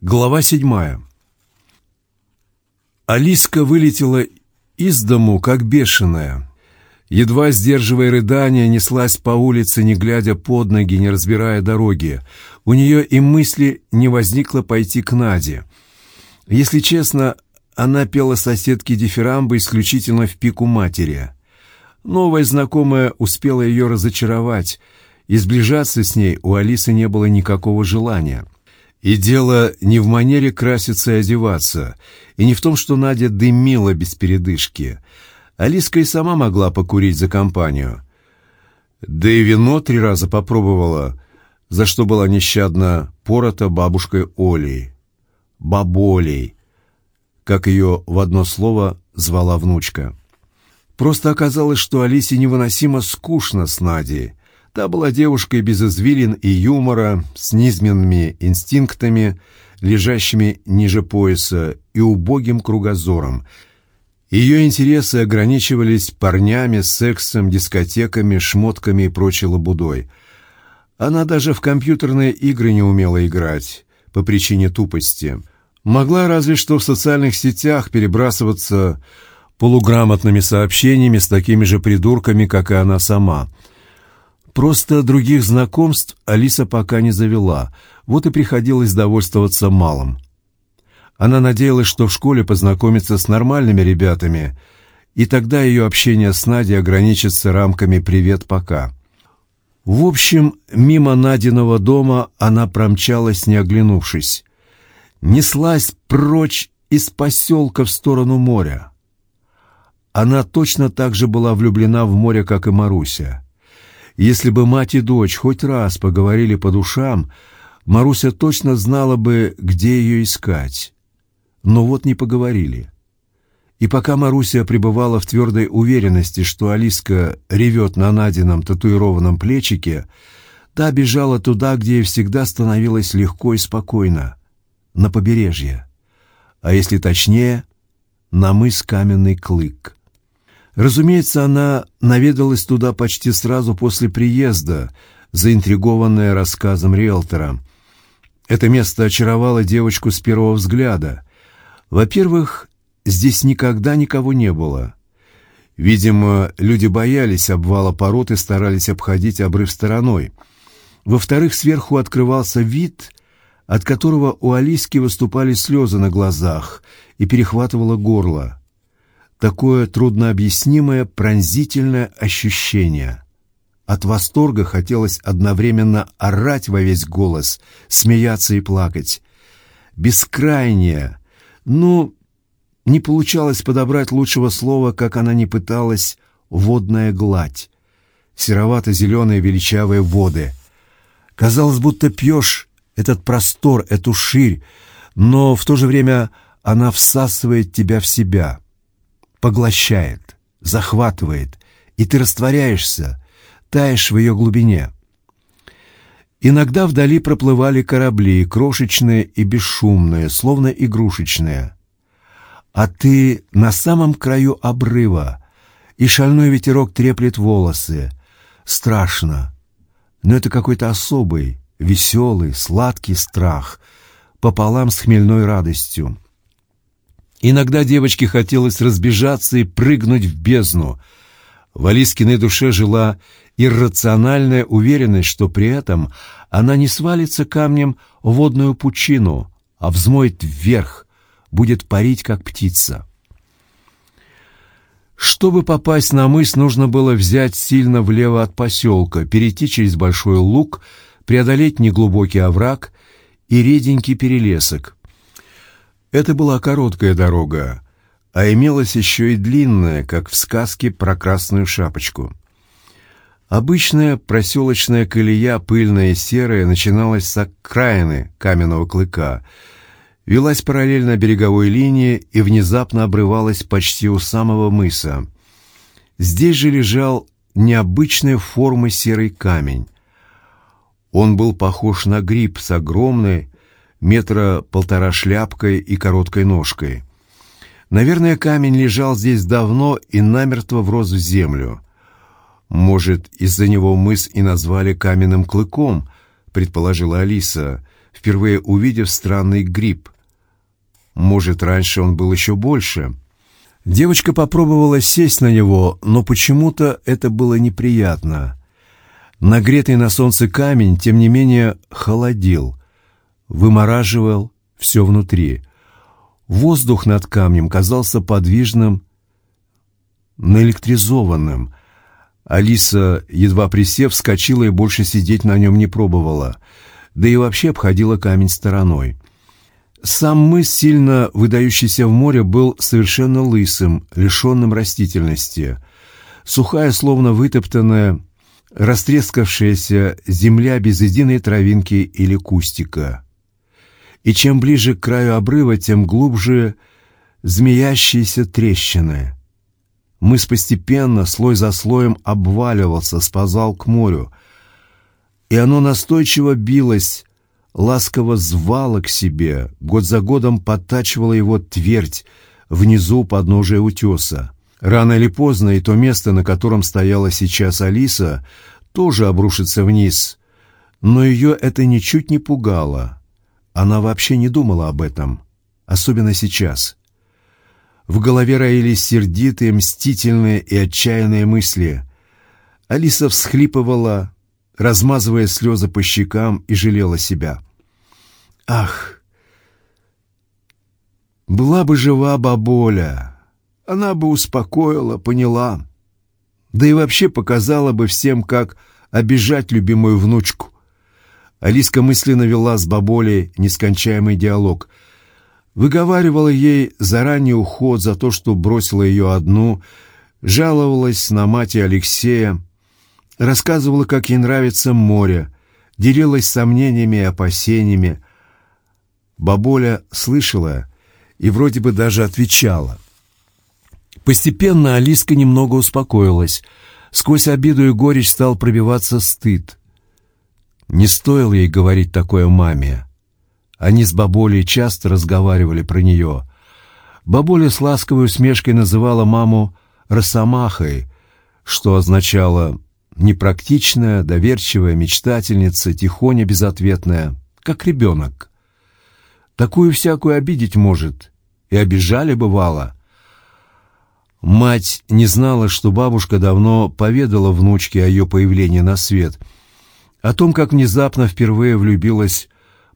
Глава седьмая. Алиска вылетела из дому, как бешеная. Едва сдерживая рыдания, неслась по улице, не глядя под ноги, не разбирая дороги. У нее и мысли не возникло пойти к Наде. Если честно, она пела соседке дифирамбы исключительно в пику матери. Новая знакомая успела ее разочаровать, и сближаться с ней у Алисы не было никакого желания. И дело не в манере краситься и одеваться, и не в том, что Надя дымила без передышки. Алиска и сама могла покурить за компанию. Да и вино три раза попробовала, за что была нещадно порота бабушкой Олей. Баболей, как ее в одно слово звала внучка. Просто оказалось, что Алисе невыносимо скучно с Надей, Та была девушкой без извилин и юмора, с низменными инстинктами, лежащими ниже пояса и убогим кругозором. Ее интересы ограничивались парнями, сексом, дискотеками, шмотками и прочей лабудой. Она даже в компьютерные игры не умела играть по причине тупости. Могла разве что в социальных сетях перебрасываться полуграмотными сообщениями с такими же придурками, как и она сама – Просто других знакомств Алиса пока не завела, вот и приходилось довольствоваться малым. Она надеялась, что в школе познакомится с нормальными ребятами, и тогда ее общение с Надей ограничится рамками «привет, пока». В общем, мимо Надиного дома она промчалась, не оглянувшись. Неслась прочь из поселка в сторону моря. Она точно так же была влюблена в море, как и Маруся. Если бы мать и дочь хоть раз поговорили по душам, Маруся точно знала бы, где ее искать. Но вот не поговорили. И пока Маруся пребывала в твердой уверенности, что Алиска ревет на Надином татуированном плечике, та бежала туда, где ей всегда становилось легко и спокойно, на побережье. А если точнее, на мыс Каменный Клык. Разумеется, она наведалась туда почти сразу после приезда, заинтригованная рассказом риэлтора. Это место очаровало девочку с первого взгляда. Во-первых, здесь никогда никого не было. Видимо, люди боялись обвала пород и старались обходить обрыв стороной. Во-вторых, сверху открывался вид, от которого у Алиски выступали слезы на глазах и перехватывало горло такое труднообъяснимое пронзительное ощущение. От восторга хотелось одновременно орать во весь голос, смеяться и плакать. Бескрайнее. Ну, не получалось подобрать лучшего слова, как она не пыталась, водная гладь. Серовато-зеленые величавые воды. Казалось, будто пьешь этот простор, эту ширь, но в то же время она всасывает тебя в себя — поглощает, захватывает, и ты растворяешься, таешь в ее глубине. Иногда вдали проплывали корабли, крошечные и бесшумные, словно игрушечные. А ты на самом краю обрыва, и шальной ветерок треплет волосы. Страшно, но это какой-то особый, веселый, сладкий страх, пополам с хмельной радостью. Иногда девочке хотелось разбежаться и прыгнуть в бездну. В Алискиной душе жила иррациональная уверенность, что при этом она не свалится камнем в водную пучину, а взмоет вверх, будет парить, как птица. Чтобы попасть на мыс, нужно было взять сильно влево от поселка, перейти через большой луг, преодолеть неглубокий овраг и реденький перелесок. Это была короткая дорога, а имелась еще и длинная, как в сказке про красную шапочку. Обычная проселочная колея, пыльная и серая, начиналась с окраины каменного клыка, велась параллельно береговой линии и внезапно обрывалась почти у самого мыса. Здесь же лежал необычной формы серый камень. Он был похож на гриб с огромной, метра полтора шляпкой и короткой ножкой. Наверное, камень лежал здесь давно и намертво врос в землю. Может, из-за него мыс и назвали каменным клыком, предположила Алиса, впервые увидев странный гриб. Может, раньше он был еще больше. Девочка попробовала сесть на него, но почему-то это было неприятно. Нагретый на солнце камень, тем не менее, холодил, вымораживал все внутри. Воздух над камнем казался подвижным, наэлектризованным. Алиса, едва присев, вскочила и больше сидеть на нем не пробовала, да и вообще обходила камень стороной. Сам мыс, сильно выдающийся в море, был совершенно лысым, лишенным растительности. Сухая, словно вытоптанная, растрескавшаяся земля без единой травинки или кустика. И чем ближе к краю обрыва, тем глубже змеящиеся трещины. Мыс постепенно, слой за слоем, обваливался, сползал к морю, и оно настойчиво билось, ласково звало к себе, год за годом подтачивало его твердь внизу подножия утеса. Рано или поздно и то место, на котором стояла сейчас Алиса, тоже обрушится вниз. Но ее это ничуть не пугало. Она вообще не думала об этом, особенно сейчас. В голове роились сердитые, мстительные и отчаянные мысли. Алиса всхлипывала, размазывая слезы по щекам, и жалела себя. «Ах! Была бы жива бабуля!» она бы успокоила, поняла. Да и вообще показала бы всем, как обижать любимую внучку. Алиска мысленно вела с баболей нескончаемый диалог. Выговаривала ей заранее уход за то, что бросила ее одну, жаловалась на мать и Алексея, рассказывала, как ей нравится море, делилась сомнениями и опасениями. Баболя слышала и вроде бы даже отвечала — Постепенно Алиска немного успокоилась. Сквозь обиду и горечь стал пробиваться стыд. Не стоило ей говорить такое маме. Они с бабулей часто разговаривали про нее. Бабуля с ласковой усмешкой называла маму «росомахой», что означало непрактичная, доверчивая, мечтательница, тихоня безответная, как ребенок. Такую всякую обидеть может, и обижали бывало. Мать не знала, что бабушка давно поведала внучке о ее появлении на свет, о том, как внезапно впервые влюбилась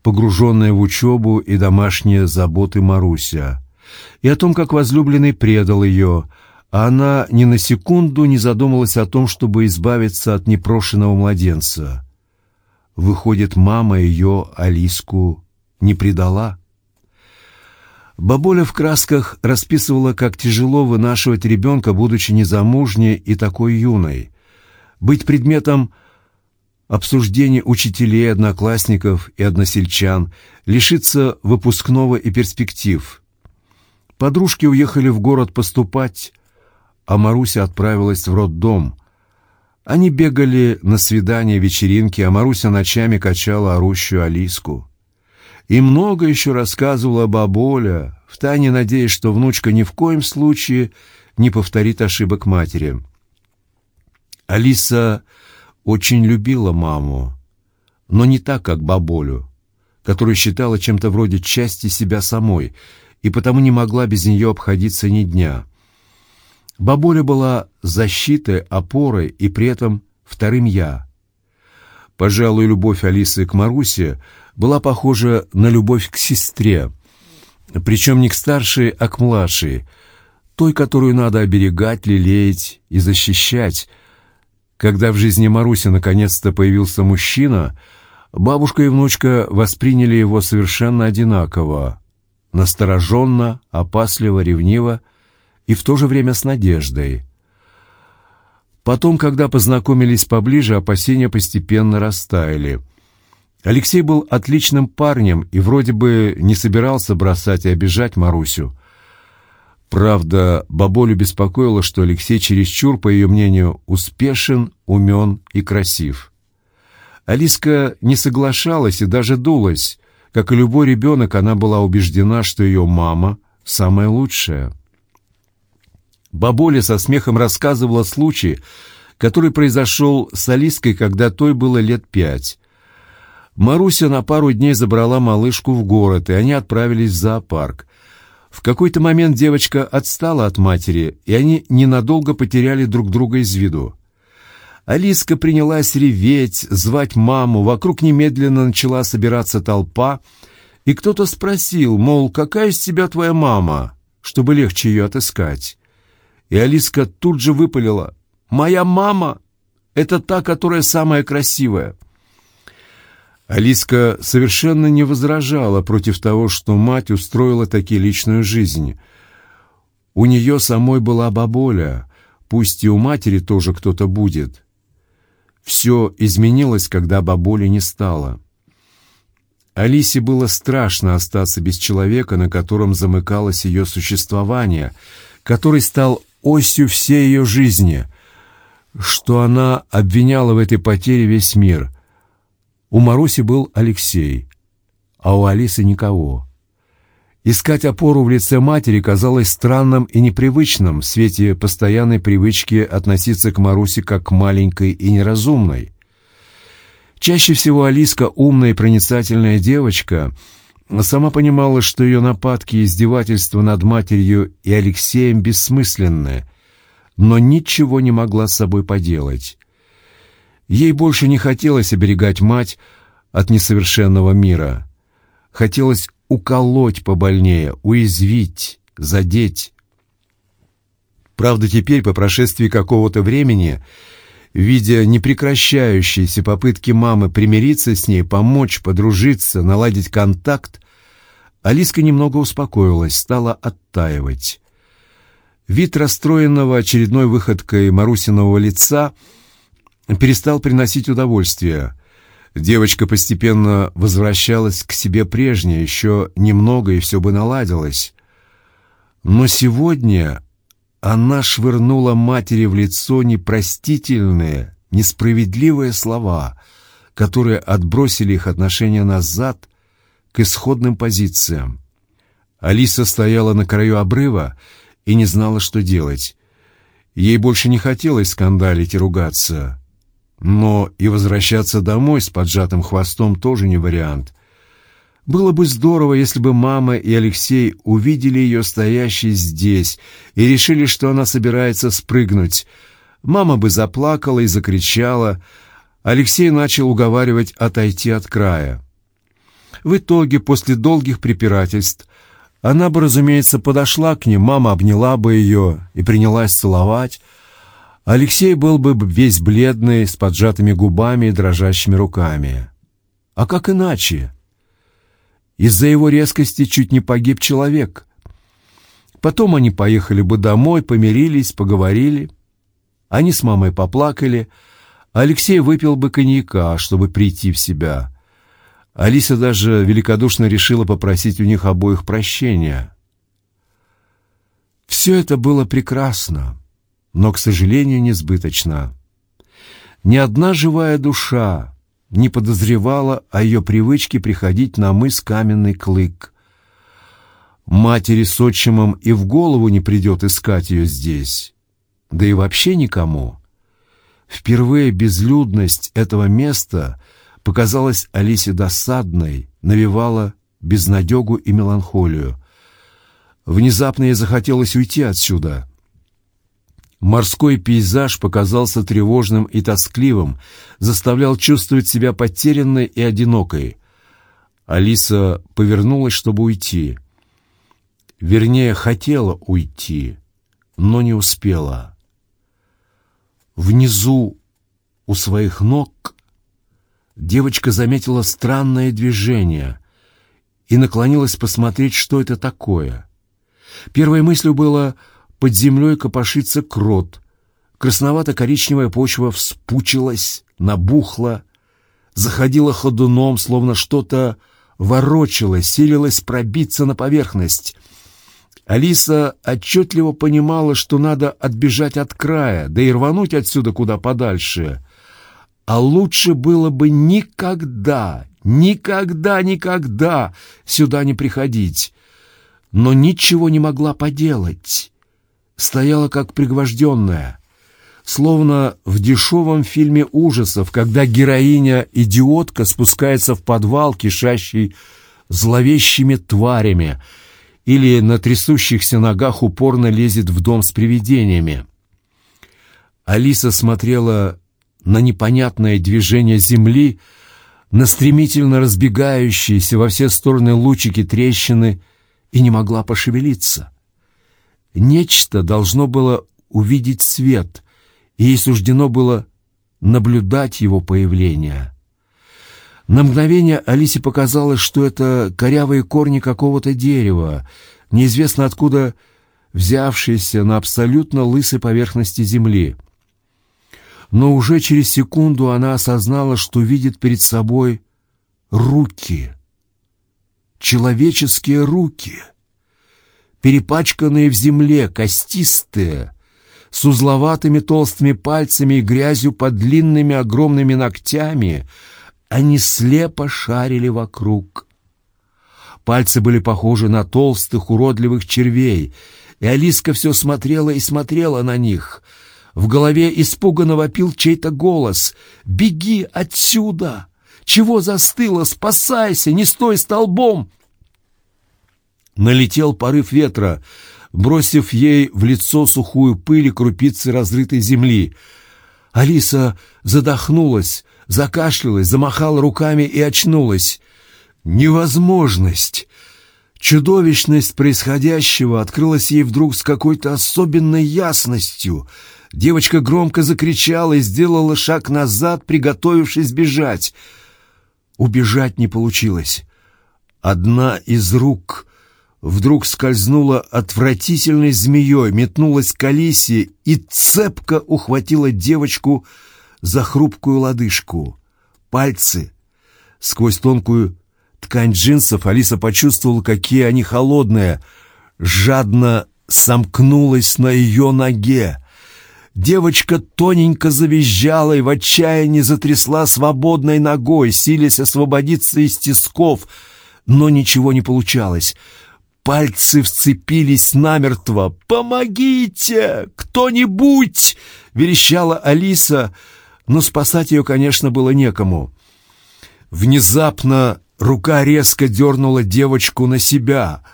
погруженная в учебу и домашние заботы Маруся, и о том, как возлюбленный предал ее, а она ни на секунду не задумалась о том, чтобы избавиться от непрошенного младенца. Выходит, мама ее, Алиску, не предала? Бабуля в красках расписывала, как тяжело вынашивать ребенка, будучи незамужней и такой юной. Быть предметом обсуждений учителей, одноклассников и односельчан, лишиться выпускного и перспектив. Подружки уехали в город поступать, а Маруся отправилась в роддом. Они бегали на свидания, вечеринки, а Маруся ночами качала орущую Алиску. И много еще рассказывала бабуля, втайне надеясь, что внучка ни в коем случае не повторит ошибок матери. Алиса очень любила маму, но не так, как бабулю, которую считала чем-то вроде части себя самой, и потому не могла без нее обходиться ни дня. Бабуля была защитой, опорой и при этом вторым «я». Пожалуй, любовь Алисы к Марусе — была похожа на любовь к сестре, причем не к старшей, а к младшей, той, которую надо оберегать, лелеять и защищать. Когда в жизни Маруси наконец-то появился мужчина, бабушка и внучка восприняли его совершенно одинаково, настороженно, опасливо, ревниво и в то же время с надеждой. Потом, когда познакомились поближе, опасения постепенно растаяли — Алексей был отличным парнем и вроде бы не собирался бросать и обижать Марусю. Правда, бабулю беспокоило, что Алексей чересчур, по ее мнению, успешен, умен и красив. Алиска не соглашалась и даже дулась. Как и любой ребенок, она была убеждена, что ее мама самая лучшая. Бабуля со смехом рассказывала случай, который произошел с Алиской, когда той было лет пять. Маруся на пару дней забрала малышку в город, и они отправились в зоопарк. В какой-то момент девочка отстала от матери, и они ненадолго потеряли друг друга из виду. Алиска принялась реветь, звать маму, вокруг немедленно начала собираться толпа, и кто-то спросил, мол, какая из тебя твоя мама, чтобы легче ее отыскать. И Алиска тут же выпалила, «Моя мама — это та, которая самая красивая». Алиска совершенно не возражала против того, что мать устроила таки личную жизнь. У нее самой была баболя, пусть и у матери тоже кто-то будет. Все изменилось, когда бабули не стало. Алисе было страшно остаться без человека, на котором замыкалось ее существование, который стал осью всей ее жизни, что она обвиняла в этой потере весь мир. У Маруси был Алексей, а у Алисы никого. Искать опору в лице матери казалось странным и непривычным в свете постоянной привычки относиться к Марусе как к маленькой и неразумной. Чаще всего Алиска, умная и проницательная девочка, сама понимала, что ее нападки и издевательства над матерью и Алексеем бессмысленны, но ничего не могла с собой поделать. Ей больше не хотелось оберегать мать от несовершенного мира. Хотелось уколоть побольнее, уязвить, задеть. Правда, теперь, по прошествии какого-то времени, видя непрекращающиеся попытки мамы примириться с ней, помочь, подружиться, наладить контакт, Алиска немного успокоилась, стала оттаивать. Вид расстроенного очередной выходкой Марусиного лица перестал приносить удовольствие. Девочка постепенно возвращалась к себе прежней, еще немного, и все бы наладилось. Но сегодня она швырнула матери в лицо непростительные, несправедливые слова, которые отбросили их отношения назад к исходным позициям. Алиса стояла на краю обрыва и не знала, что делать. Ей больше не хотелось скандалить и ругаться. Но и возвращаться домой с поджатым хвостом тоже не вариант. Было бы здорово, если бы мама и Алексей увидели ее стоящей здесь и решили, что она собирается спрыгнуть. Мама бы заплакала и закричала. Алексей начал уговаривать отойти от края. В итоге, после долгих препирательств, она бы, разумеется, подошла к ним, мама обняла бы ее и принялась целовать, Алексей был бы весь бледный, с поджатыми губами и дрожащими руками. А как иначе? Из-за его резкости чуть не погиб человек. Потом они поехали бы домой, помирились, поговорили. Они с мамой поплакали. Алексей выпил бы коньяка, чтобы прийти в себя. Алиса даже великодушно решила попросить у них обоих прощения. Все это было прекрасно но, к сожалению, несбыточна. Ни одна живая душа не подозревала о ее привычке приходить на мыс Каменный Клык. Матери с отчимом и в голову не придет искать ее здесь, да и вообще никому. Впервые безлюдность этого места показалась Алисе досадной, навевала безнадегу и меланхолию. Внезапно ей захотелось уйти отсюда — Морской пейзаж показался тревожным и тоскливым, заставлял чувствовать себя потерянной и одинокой. Алиса повернулась, чтобы уйти. Вернее, хотела уйти, но не успела. Внизу, у своих ног, девочка заметила странное движение и наклонилась посмотреть, что это такое. Первой мыслью было под землей копошится крот. Красновато-коричневая почва вспучилась, набухла, заходила ходуном, словно что-то ворочалось, силилось пробиться на поверхность. Алиса отчетливо понимала, что надо отбежать от края, да и рвануть отсюда куда подальше. А лучше было бы никогда, никогда, никогда сюда не приходить. Но ничего не могла поделать стояла как пригвожденная. словно в дешевом фильме ужасов, когда героиня-идиотка спускается в подвал, кишащий зловещими тварями, или на трясущихся ногах упорно лезет в дом с привидениями. Алиса смотрела на непонятное движение земли, на стремительно разбегающиеся во все стороны лучики трещины и не могла пошевелиться. Нечто должно было увидеть свет, и ей суждено было наблюдать его появление. На мгновение Алисе показалось, что это корявые корни какого-то дерева, неизвестно откуда взявшиеся на абсолютно лысой поверхности земли. Но уже через секунду она осознала, что видит перед собой руки. Человеческие руки. Перепачканные в земле, костистые, с узловатыми толстыми пальцами и грязью под длинными огромными ногтями, они слепо шарили вокруг. Пальцы были похожи на толстых уродливых червей, и Алиска все смотрела и смотрела на них. В голове испуганно вопил чей-то голос «Беги отсюда! Чего застыла? Спасайся! Не стой столбом!» Налетел порыв ветра, бросив ей в лицо сухую пыль и крупицы разрытой земли. Алиса задохнулась, закашлялась, замахала руками и очнулась. Невозможность! Чудовищность происходящего открылась ей вдруг с какой-то особенной ясностью. Девочка громко закричала и сделала шаг назад, приготовившись бежать. Убежать не получилось. Одна из рук вдруг скользнула отвратительной змеей, метнулась к Алисе и цепко ухватила девочку за хрупкую лодыжку. Пальцы сквозь тонкую ткань джинсов Алиса почувствовала, какие они холодные, жадно сомкнулась на ее ноге. Девочка тоненько завизжала и в отчаянии затрясла свободной ногой, силясь освободиться из тисков, но ничего не получалось — Пальцы вцепились намертво. «Помогите! Кто-нибудь!» — верещала Алиса, но спасать ее, конечно, было некому. Внезапно рука резко дернула девочку на себя.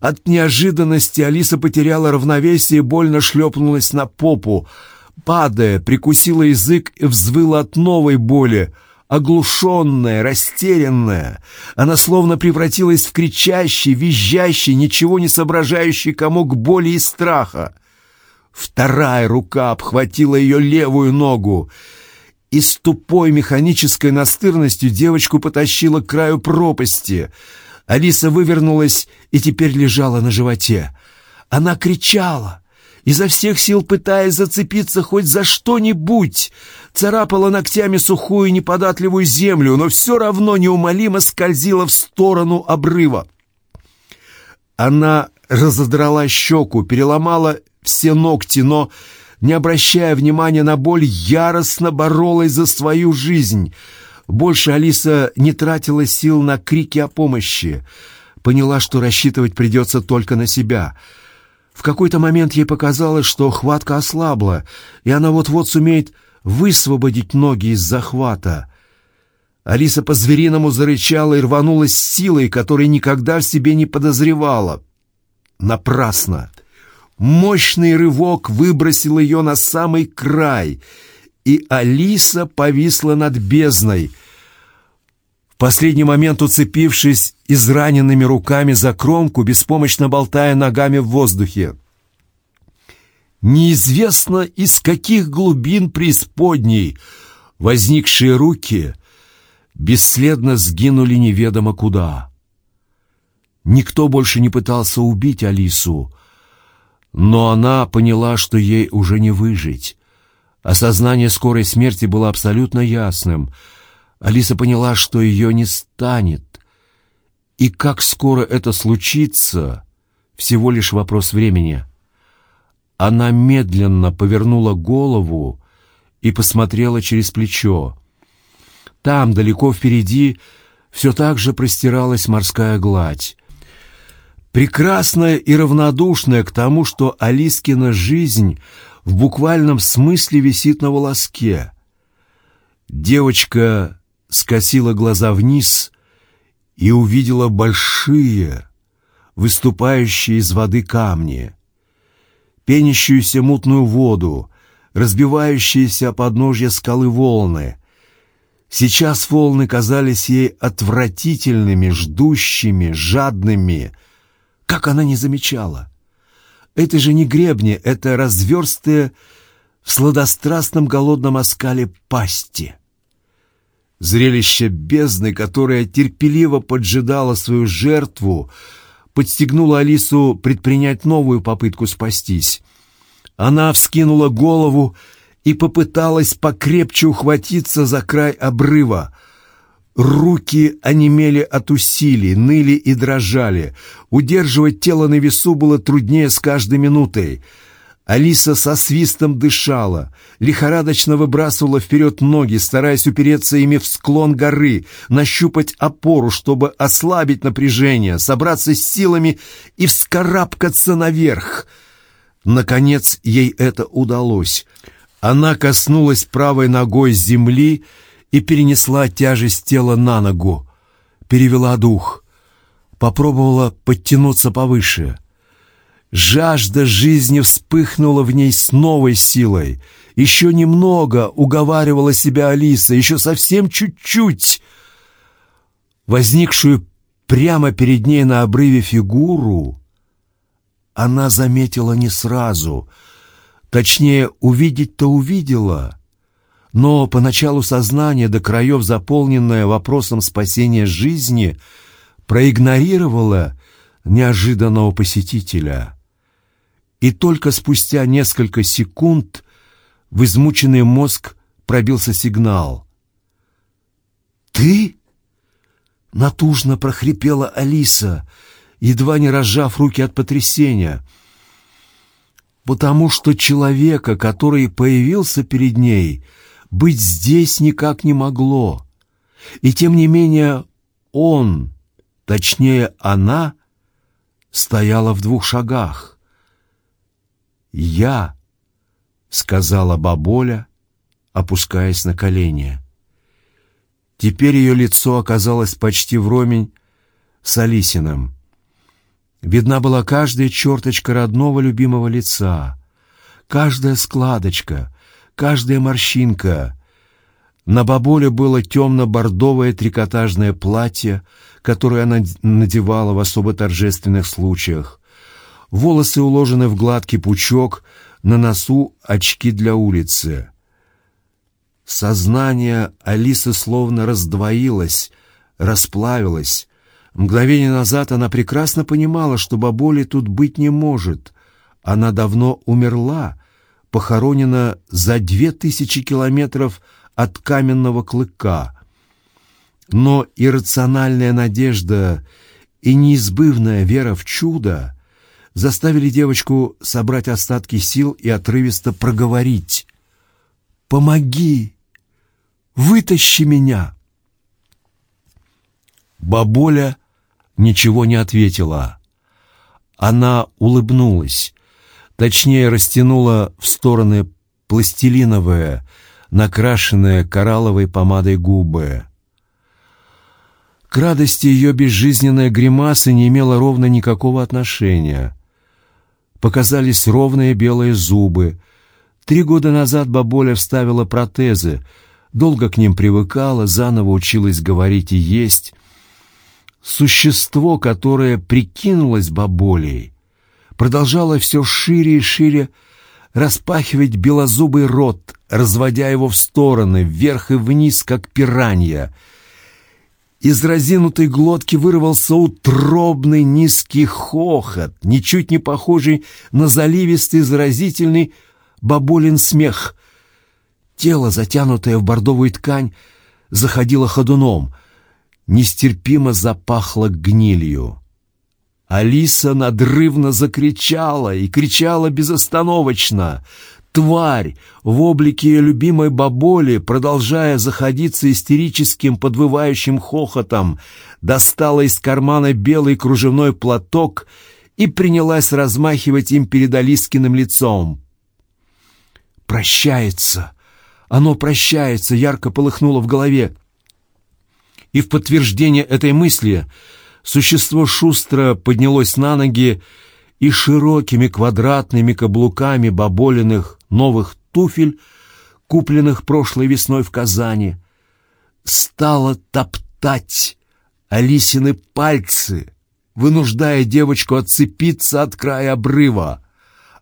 От неожиданности Алиса потеряла равновесие и больно шлепнулась на попу. Падая, прикусила язык и взвыла от новой боли — оглушенная, растерянная. Она словно превратилась в кричащий, визжащий, ничего не соображающий комок боли и страха. Вторая рука обхватила ее левую ногу, и с тупой механической настырностью девочку потащила к краю пропасти. Алиса вывернулась и теперь лежала на животе. Она кричала, изо всех сил пытаясь зацепиться хоть за что-нибудь, царапала ногтями сухую неподатливую землю, но все равно неумолимо скользила в сторону обрыва. Она разодрала щеку, переломала все ногти, но, не обращая внимания на боль, яростно боролась за свою жизнь. Больше Алиса не тратила сил на крики о помощи. Поняла, что рассчитывать придется только на себя — в какой-то момент ей показалось, что хватка ослабла, и она вот-вот сумеет высвободить ноги из захвата. Алиса по-звериному зарычала и рванулась силой, которой никогда в себе не подозревала. Напрасно. Мощный рывок выбросил ее на самый край, и Алиса повисла над бездной — последний момент уцепившись израненными руками за кромку, беспомощно болтая ногами в воздухе. Неизвестно, из каких глубин преисподней возникшие руки бесследно сгинули неведомо куда. Никто больше не пытался убить Алису, но она поняла, что ей уже не выжить. Осознание скорой смерти было абсолютно ясным — Алиса поняла, что ее не станет. И как скоро это случится, всего лишь вопрос времени. Она медленно повернула голову и посмотрела через плечо. Там, далеко впереди, все так же простиралась морская гладь. Прекрасная и равнодушная к тому, что Алискина жизнь в буквальном смысле висит на волоске. Девочка скосила глаза вниз и увидела большие, выступающие из воды камни, пенящуюся мутную воду, разбивающиеся о подножье скалы волны. Сейчас волны казались ей отвратительными, ждущими, жадными. Как она не замечала? Это же не гребни, это разверстые в сладострастном голодном оскале пасти. Зрелище бездны, которая терпеливо поджидала свою жертву, подстегнуло Алису предпринять новую попытку спастись. Она вскинула голову и попыталась покрепче ухватиться за край обрыва. Руки онемели от усилий, ныли и дрожали. Удерживать тело на весу было труднее с каждой минутой. Алиса со свистом дышала, лихорадочно выбрасывала вперед ноги, стараясь упереться ими в склон горы, нащупать опору, чтобы ослабить напряжение, собраться с силами и вскарабкаться наверх. Наконец ей это удалось. Она коснулась правой ногой земли и перенесла тяжесть тела на ногу, перевела дух, попробовала подтянуться повыше. Жажда жизни вспыхнула в ней с новой силой. Еще немного уговаривала себя Алиса, еще совсем чуть-чуть. Возникшую прямо перед ней на обрыве фигуру она заметила не сразу. Точнее, увидеть-то увидела. Но поначалу сознание, до краев заполненное вопросом спасения жизни, проигнорировало неожиданного посетителя — и только спустя несколько секунд в измученный мозг пробился сигнал. «Ты?» — натужно прохрипела Алиса, едва не разжав руки от потрясения. Потому что человека, который появился перед ней, быть здесь никак не могло. И тем не менее он, точнее она, стояла в двух шагах. «Я», — сказала бабуля, опускаясь на колени. Теперь ее лицо оказалось почти вровень с Алисиным. Видна была каждая черточка родного любимого лица, каждая складочка, каждая морщинка. На бабуле было темно-бордовое трикотажное платье, которое она надевала в особо торжественных случаях. Волосы уложены в гладкий пучок, на носу очки для улицы. Сознание Алисы словно раздвоилось, расплавилось. Мгновение назад она прекрасно понимала, что баболи тут быть не может. Она давно умерла, похоронена за две тысячи километров от каменного клыка. Но иррациональная надежда и неизбывная вера в чудо заставили девочку собрать остатки сил и отрывисто проговорить. «Помоги! Вытащи меня!» Бабуля ничего не ответила. Она улыбнулась, точнее растянула в стороны пластилиновые, накрашенные коралловой помадой губы. К радости ее безжизненная гримаса не имела ровно никакого отношения показались ровные белые зубы. Три года назад бабуля вставила протезы, долго к ним привыкала, заново училась говорить и есть. Существо, которое прикинулось бабулей, продолжало все шире и шире распахивать белозубый рот, разводя его в стороны, вверх и вниз, как пиранья — из разинутой глотки вырвался утробный низкий хохот, ничуть не похожий на заливистый, заразительный бабулин смех. Тело, затянутое в бордовую ткань, заходило ходуном, нестерпимо запахло гнилью. Алиса надрывно закричала и кричала безостановочно. Тварь в облике любимой баболи, продолжая заходиться истерическим подвывающим хохотом, достала из кармана белый кружевной платок и принялась размахивать им перед Алискиным лицом. «Прощается! Оно прощается!» — ярко полыхнуло в голове. И в подтверждение этой мысли существо шустро поднялось на ноги и широкими квадратными каблуками баболиных новых туфель, купленных прошлой весной в Казани, стало топтать Алисины пальцы, вынуждая девочку отцепиться от края обрыва.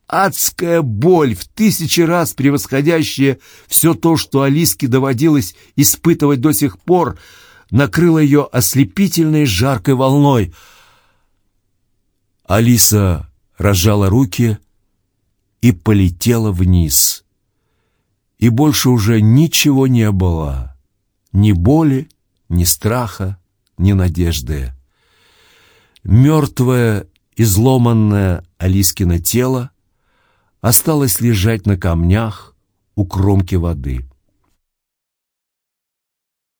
Адская боль, в тысячи раз превосходящая все то, что Алиске доводилось испытывать до сих пор, накрыла ее ослепительной жаркой волной. Алиса разжала руки и полетела вниз. И больше уже ничего не было. Ни боли, ни страха, ни надежды. Мертвое, изломанное Алискино тело осталось лежать на камнях у кромки воды.